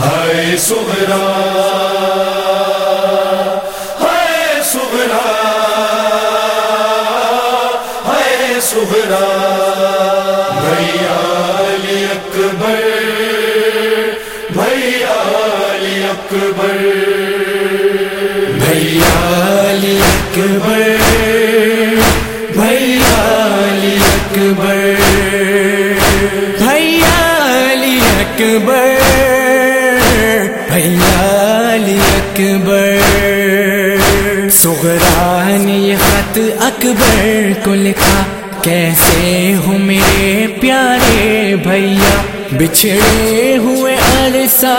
ہائے سغرا ہائے سغرا ہائے سغرا بھیا علی اکبر بھیا علی اکبر۔ بھیا علی اکبر۔ علی اکبر، سغران یہ خط اکبر، کو لکھا، کیسے ہو میرے پیارے بھیا؟ بچھڑے ہوئے عرصہ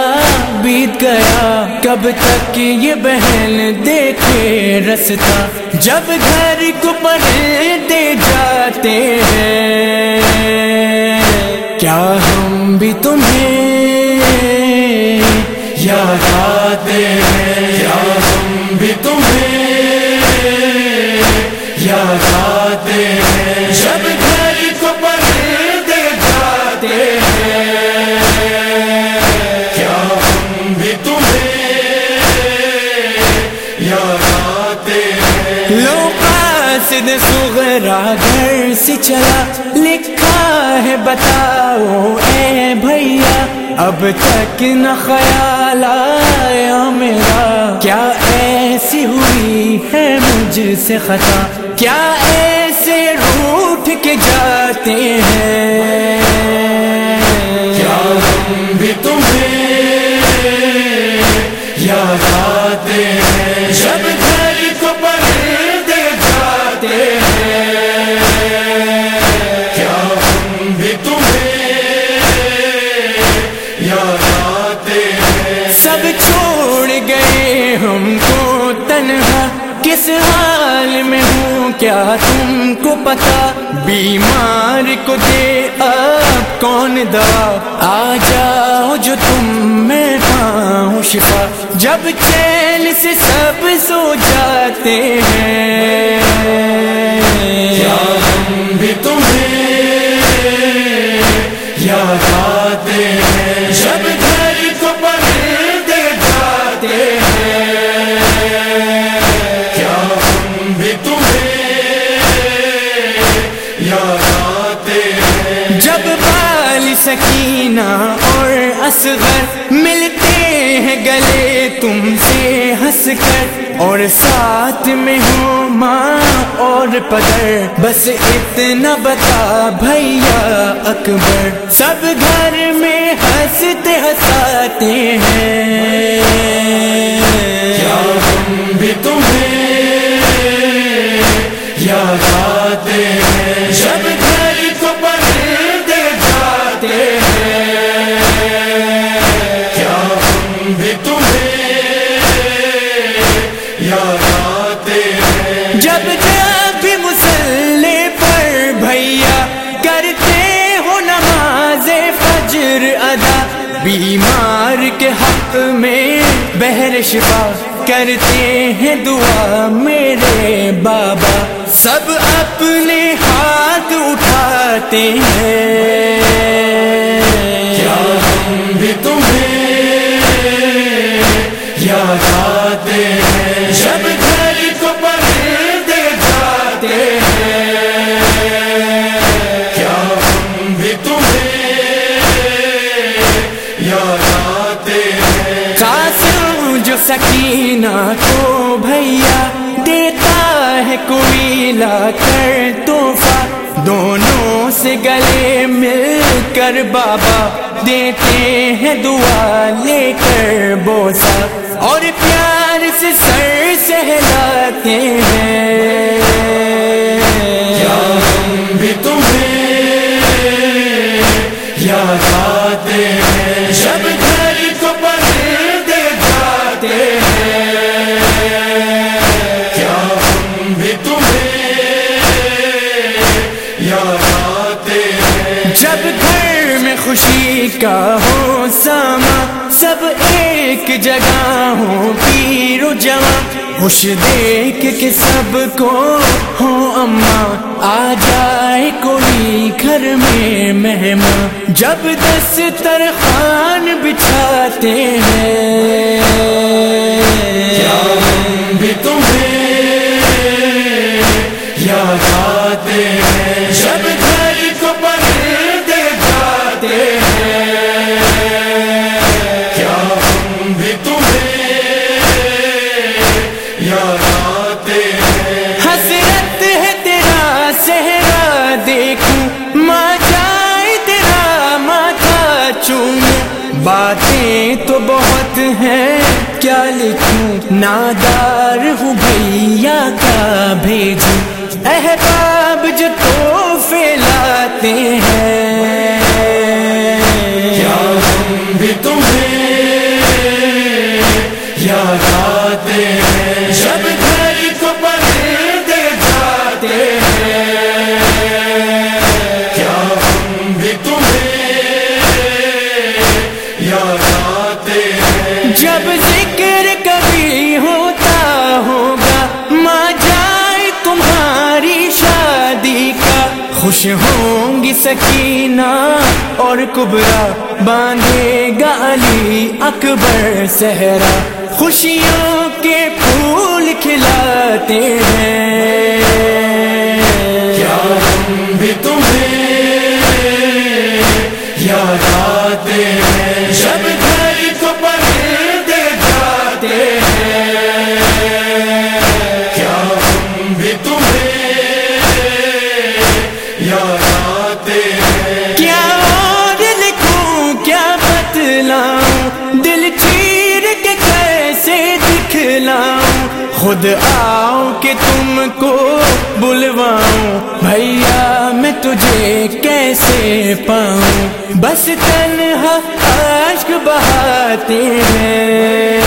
بیت گیا، کب تک یہ بہن دیکھے رستا جب گھر کو پڑھتے جاتے ہیں، کیا ہم بھی تمہیں یاد آتے ہیں؟ کیا ہم بھی تمہیں؟ یاد آتے ہیں؟ جب گھر کو پڑھتے جاتے ہیں، کیا ہم بھی تمہیں؟ یاد آتے ہیں؟ لو سغرا گھر سے چلا لکھا ہے بتاؤ اے بھیا، اب تک نہ خیال آیا میرا۔ کیا ایسی ہوئی ہے مجھ سے خطا؟ کیا ایسے روٹ کے جاتے ہیں؟ کیا ہم بھی تمہیں یاد سب چھوڑ گئے ہم کو تنہا۔ کس حال میں ہوں؟ کیا تم کو پتا؟ بیمار کو دے اب کون دوا؟ آ جاؤ جو تم میں پاؤں شفا جب چین سے سب سو جاتے ہیں۔ کیا ہم بھی تمہیں یاد اصغر ملتے ہیں گلے تم سے ہنس کر اور ساتھ میں ہو ماں اور پدر بس اتنا بتا بھیا اکبر سب گھر میں ہنستے ہنساتے ہیں بہر شفا کرتے ہیں دعا میرے بابا، سب اپنے ہاتھ اٹھاتے ہیں۔ کیا ہم بھی تمہیں یاد جو سکینہ کو بھیا دیتا ہے کوئی لا کر تحفہ۔ دونوں سے گلے مل کر بابا دیتے ہیں دعا لے کر بوسا۔ اور پیار سے سر سہلاتے ہیں۔ جگہ ہوں پیر و جوان خوش دیکھ کے سب کو، ہو اماں آ جائے کوئی گھر میں مہمان جب دسترخوان خان جاتے ہیں۔ ہے کیا لکھوں؟ نادار ہوں بھیا کا بھیجوں۔ احباب جو تحفے لاتے ہیں۔ کیا ہم بھی تمہیں یاد آتے ہیں۔ خوش ہوں گی سکینہ اور کبرا باندھے گا علی اکبر صحرا خوشیوں کے پھول کھلاتے ہیں خود آؤں کہ تم کو بلواؤں، بھیا میں تجھے کیسے پاؤں؟ بس تنہا عشق بہاتے ہیں۔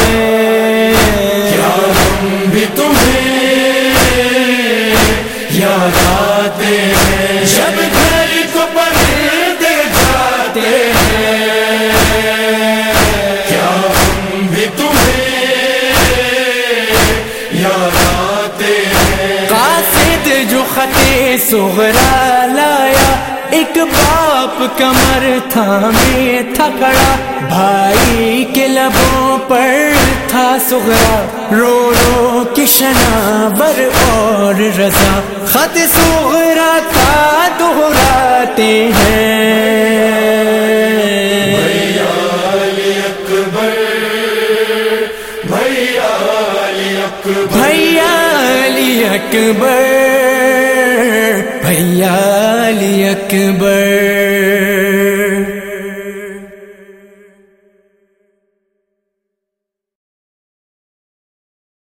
جو خط سغرا لایا۔ ایک باپ کمر تھامے تھا کھڑا بھائی کے لبوں پر تھا سغرا۔ رو رو کے شناور اور رضا۔ خط سغرا کا دہراتے ہیں۔ بھیا علی اکبر بھیا علی اکبر بھیا علی اکبر۔ بھیا علی اکبر۔